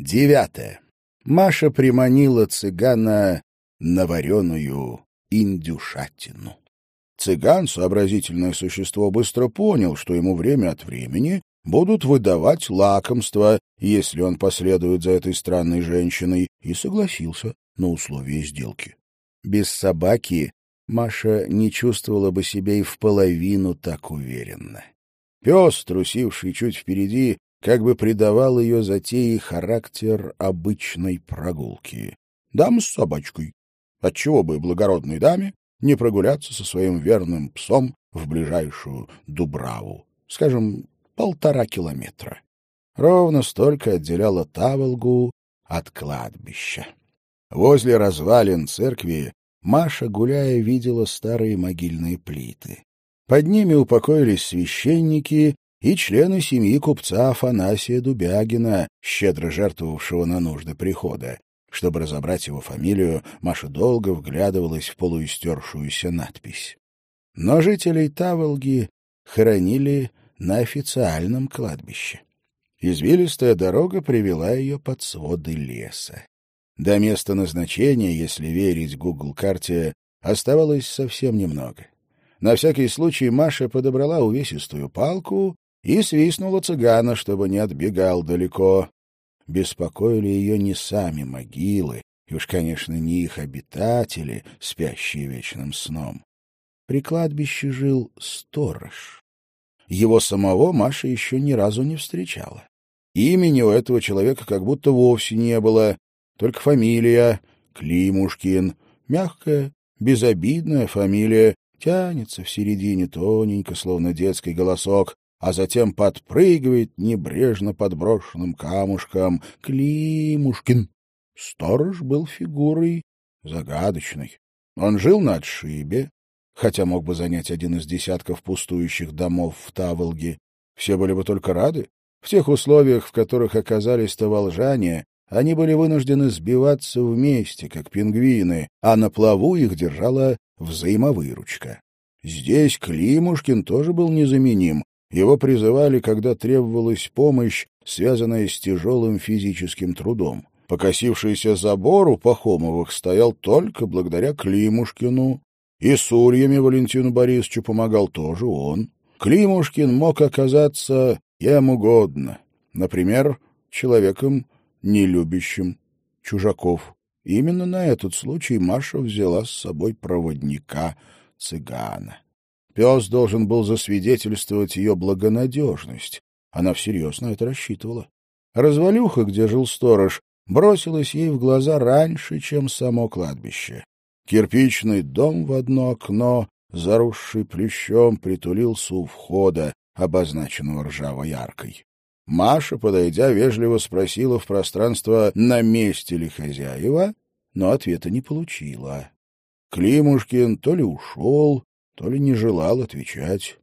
Девятое. Маша приманила цыгана на вареную индюшатину. Цыган, сообразительное существо, быстро понял, что ему время от времени будут выдавать лакомство, если он последует за этой странной женщиной, и согласился на условия сделки. Без собаки Маша не чувствовала бы себя и в половину так уверенно. Пес, трусивший чуть впереди, как бы придавал ее затее характер обычной прогулки. Дама с собачкой. Отчего бы благородной даме не прогуляться со своим верным псом в ближайшую Дубраву, скажем, полтора километра. Ровно столько отделяло Таволгу от кладбища. Возле развалин церкви Маша, гуляя, видела старые могильные плиты. Под ними упокоились священники и члены семьи купца Афанасия Дубягина, щедро жертвовавшего на нужды прихода. Чтобы разобрать его фамилию, Маша долго вглядывалась в полуистершуюся надпись. Но жителей Таволги хоронили на официальном кладбище. Извилистая дорога привела ее под своды леса. До места назначения, если верить Google-карте, оставалось совсем немного. На всякий случай Маша подобрала увесистую палку и свистнула цыгана, чтобы не отбегал далеко. Беспокоили ее не сами могилы, и уж, конечно, не их обитатели, спящие вечным сном. При кладбище жил сторож. Его самого Маша еще ни разу не встречала. Имени у этого человека как будто вовсе не было, только фамилия — Климушкин, мягкая, безобидная фамилия, тянется в середине тоненько, словно детский голосок, а затем подпрыгивает небрежно подброшенным камушком. Климушкин. Сторож был фигурой загадочной. Он жил на отшибе, хотя мог бы занять один из десятков пустующих домов в Таволге. Все были бы только рады. В тех условиях, в которых оказались таволжане, они были вынуждены сбиваться вместе, как пингвины, а на плаву их держала взаимовыручка. Здесь Климушкин тоже был незаменим, его призывали, когда требовалась помощь, связанная с тяжелым физическим трудом. Покосившийся забор у Пахомовых стоял только благодаря Климушкину. И с ульями Валентину Борисовичу помогал тоже он. Климушкин мог оказаться кем угодно. Например, человеком, не любящим чужаков. Именно на этот случай Маша взяла с собой проводника цыгана. Пес должен был засвидетельствовать ее благонадежность. Она всерьез на это рассчитывала. Развалюха, где жил сторож, бросилась ей в глаза раньше, чем само кладбище. Кирпичный дом в одно окно, заросший плющом, притулился у входа, обозначенного ржаво-яркой. Маша, подойдя, вежливо спросила в пространство, на месте ли хозяева, но ответа не получила. Климушкин то ли ушел, то ли не желал отвечать.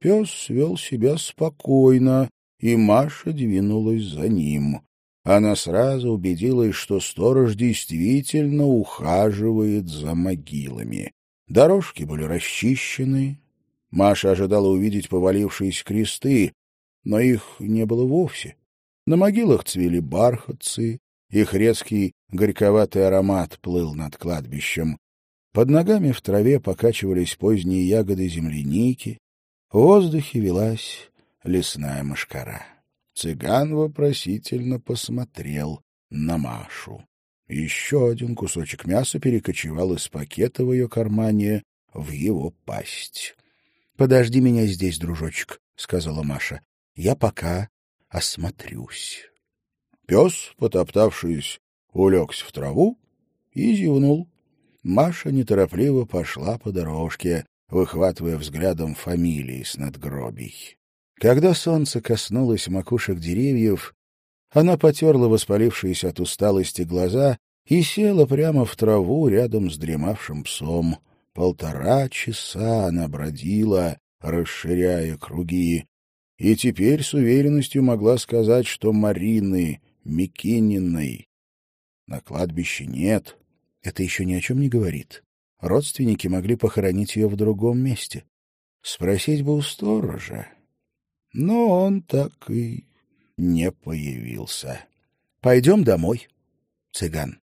Пес вел себя спокойно, и Маша двинулась за ним. Она сразу убедилась, что сторож действительно ухаживает за могилами. Дорожки были расчищены. Маша ожидала увидеть повалившиеся кресты, но их не было вовсе. На могилах цвели бархатцы, их резкий горьковатый аромат плыл над кладбищем. Под ногами в траве покачивались поздние ягоды земляники, в воздухе велась лесная мошкара. Цыган вопросительно посмотрел на Машу. Еще один кусочек мяса перекочевал из пакета в ее кармане в его пасть. — Подожди меня здесь, дружочек, — сказала Маша. — Я пока осмотрюсь. Пес, потоптавшись, улегся в траву и зевнул. Маша неторопливо пошла по дорожке, выхватывая взглядом фамилии с надгробий. Когда солнце коснулось макушек деревьев, она потерла воспалившиеся от усталости глаза и села прямо в траву рядом с дремавшим псом. Полтора часа она бродила, расширяя круги, и теперь с уверенностью могла сказать, что Марины Микининой на кладбище нет. Это еще ни о чем не говорит. Родственники могли похоронить ее в другом месте. Спросить бы у сторожа. Но он так и не появился. Пойдем домой. Цыган.